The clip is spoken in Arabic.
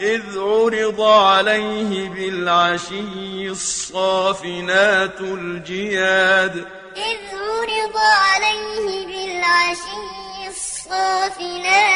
إِذْ عُرِضَ عَلَيْهِ بِالْعَشِيِّ الصَّافِنَاتُ الْجِيَادُ. إِذْ عُرِضَ عَلَيْهِ بِالْعَشِيِّ الصَّافِنَاتُ